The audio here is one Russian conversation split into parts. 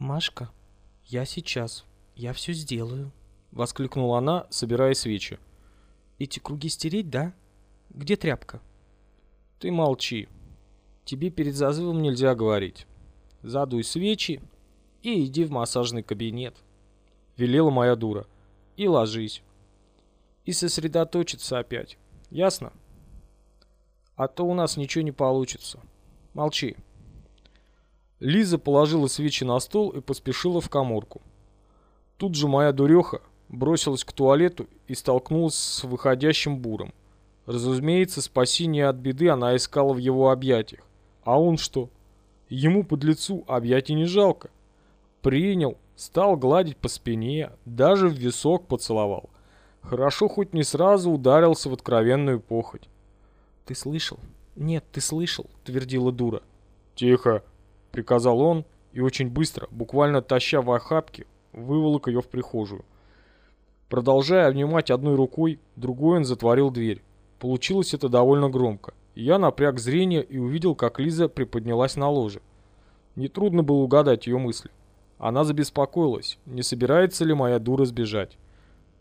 «Машка, я сейчас. Я все сделаю», — воскликнула она, собирая свечи. «Эти круги стереть, да? Где тряпка?» «Ты молчи. Тебе перед зазывом нельзя говорить. Задуй свечи и иди в массажный кабинет», — велела моя дура. «И ложись. И сосредоточиться опять. Ясно? А то у нас ничего не получится. Молчи». Лиза положила свечи на стол и поспешила в коморку. Тут же моя дуреха бросилась к туалету и столкнулась с выходящим буром. Разумеется, спасение от беды она искала в его объятиях. А он что? Ему под лицу объятий не жалко. Принял, стал гладить по спине, даже в висок поцеловал. Хорошо хоть не сразу ударился в откровенную похоть. «Ты слышал? Нет, ты слышал?» — твердила дура. «Тихо!» — приказал он и очень быстро, буквально таща в охапке, выволок ее в прихожую. Продолжая обнимать одной рукой, другой он затворил дверь. Получилось это довольно громко. Я напряг зрение и увидел, как Лиза приподнялась на ложе. Нетрудно было угадать ее мысли. Она забеспокоилась, не собирается ли моя дура сбежать.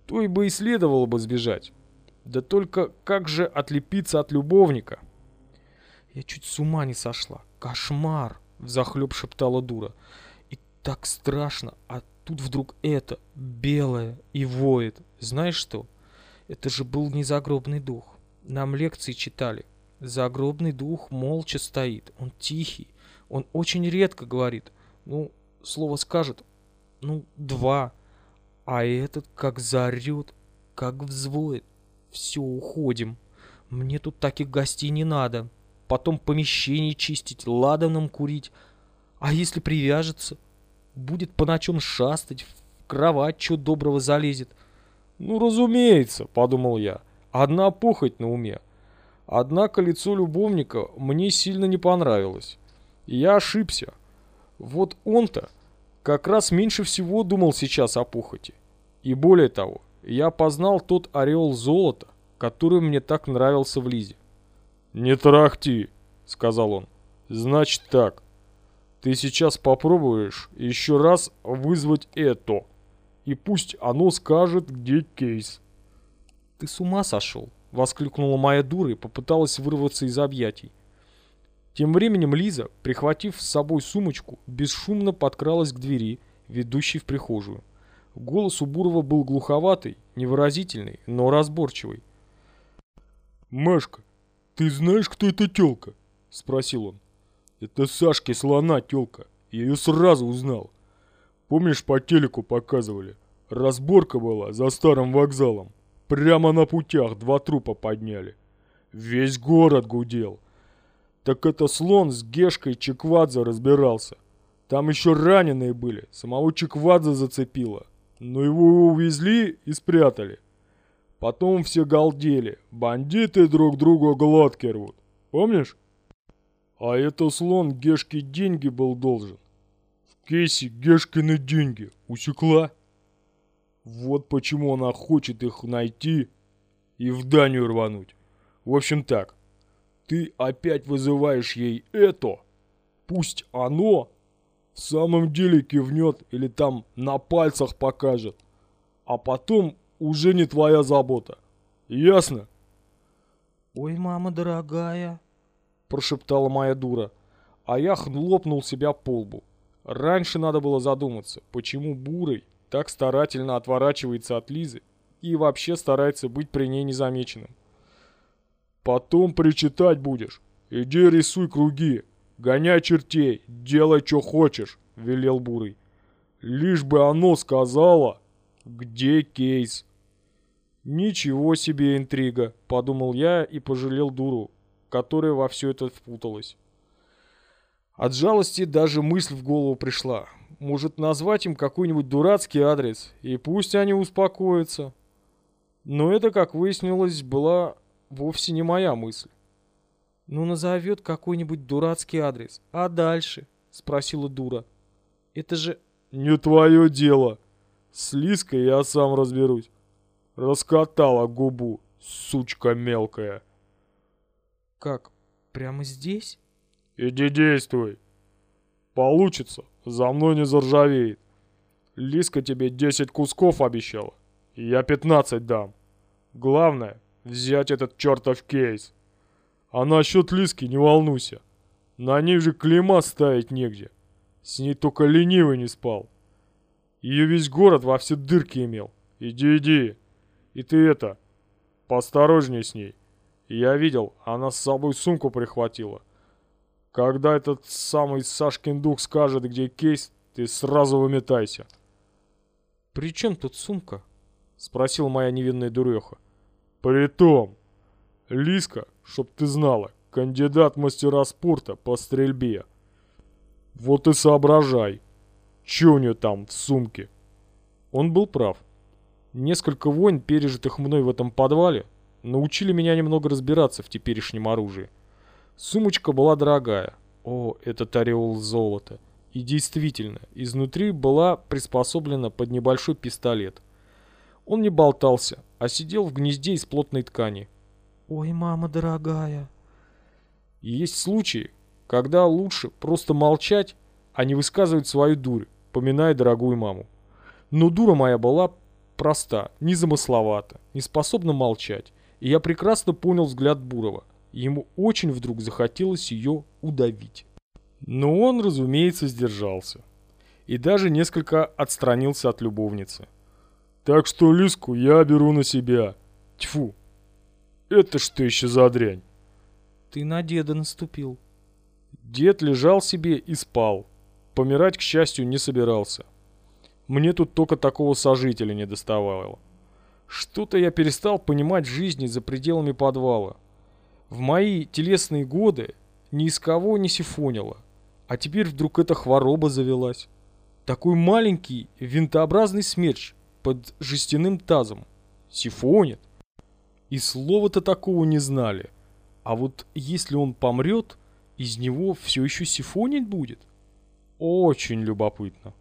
То и бы и следовало бы сбежать. Да только как же отлепиться от любовника? Я чуть с ума не сошла. Кошмар! Взахлеб шептала дура. И так страшно, а тут вдруг это, белое, и воет. Знаешь что? Это же был не загробный дух. Нам лекции читали. Загробный дух молча стоит. Он тихий. Он очень редко говорит. Ну, слово скажет. Ну, два. А этот как заорет, как взвоет. Все, уходим. Мне тут таких гостей не надо потом помещение чистить, ладаном курить. А если привяжется, будет по ночам шастать, в кровать что доброго залезет. Ну, разумеется, подумал я, одна похоть на уме. Однако лицо любовника мне сильно не понравилось. я ошибся. Вот он-то как раз меньше всего думал сейчас о похоти. И более того, я познал тот ореол золота, который мне так нравился в Лизе. «Не трахти», — сказал он. «Значит так. Ты сейчас попробуешь еще раз вызвать это. И пусть оно скажет, где кейс». «Ты с ума сошел?» — воскликнула моя дура и попыталась вырваться из объятий. Тем временем Лиза, прихватив с собой сумочку, бесшумно подкралась к двери, ведущей в прихожую. Голос у Бурова был глуховатый, невыразительный, но разборчивый. «Машка, «Ты знаешь, кто эта тёлка?» — спросил он. «Это Сашки слона тёлка. Я её сразу узнал. Помнишь, по телеку показывали? Разборка была за старым вокзалом. Прямо на путях два трупа подняли. Весь город гудел. Так это слон с Гешкой Чеквадзе разбирался. Там еще раненые были, самого Чеквадзе зацепило. Но его увезли и спрятали. Потом все галдели. Бандиты друг другу глотки рвут. Помнишь? А это слон Гешке деньги был должен. В кейсе Гешкины деньги. Усекла? Вот почему она хочет их найти и в Данию рвануть. В общем так, ты опять вызываешь ей это. Пусть оно в самом деле кивнет или там на пальцах покажет. А потом уже не твоя забота. Ясно? Ой, мама дорогая, прошептала моя дура, а я хлопнул себя по лбу. Раньше надо было задуматься, почему Бурый так старательно отворачивается от Лизы и вообще старается быть при ней незамеченным. Потом причитать будешь. Иди рисуй круги, гоняй чертей, делай, что хочешь, велел Бурый. Лишь бы оно сказала, где кейс. «Ничего себе интрига», — подумал я и пожалел дуру, которая во все это впуталась. От жалости даже мысль в голову пришла. Может назвать им какой-нибудь дурацкий адрес, и пусть они успокоятся. Но это, как выяснилось, была вовсе не моя мысль. «Ну, назовет какой-нибудь дурацкий адрес. А дальше?» — спросила дура. «Это же...» «Не твое дело. С Лиской я сам разберусь. Раскатала губу, сучка мелкая. Как, прямо здесь? Иди действуй. Получится, за мной не заржавеет. Лиска тебе 10 кусков обещала, я 15 дам. Главное, взять этот чертов кейс. А насчет Лиски не волнуйся. На ней же клейма ставить негде. С ней только ленивый не спал. Ее весь город во все дырки имел. Иди, иди. И ты это, поосторожнее с ней. Я видел, она с собой сумку прихватила. Когда этот самый Сашкин дух скажет, где кейс, ты сразу выметайся. «При чем тут сумка?» — спросила моя невинная дуреха. «Притом, Лиска, чтоб ты знала, кандидат мастера спорта по стрельбе. Вот и соображай, что у нее там в сумке?» Он был прав. Несколько войн, пережитых мной в этом подвале, научили меня немного разбираться в теперешнем оружии. Сумочка была дорогая. О, этот ореол золота. И действительно, изнутри была приспособлена под небольшой пистолет. Он не болтался, а сидел в гнезде из плотной ткани. «Ой, мама дорогая!» Есть случаи, когда лучше просто молчать, а не высказывать свою дурь, поминая дорогую маму. Но дура моя была проста, незамысловата, не способна молчать, и я прекрасно понял взгляд Бурова. Ему очень вдруг захотелось ее удавить. Но он, разумеется, сдержался. И даже несколько отстранился от любовницы. «Так что Лиску я беру на себя. Тьфу! Это что еще за дрянь?» «Ты на деда наступил». Дед лежал себе и спал. Помирать, к счастью, не собирался. Мне тут только такого сожителя не доставало. Что-то я перестал понимать жизни за пределами подвала. В мои телесные годы ни из кого не сифонило. А теперь вдруг эта хвороба завелась. Такой маленький винтообразный смерч под жестяным тазом. Сифонит. И слова-то такого не знали. А вот если он помрет, из него все еще сифонить будет? Очень любопытно.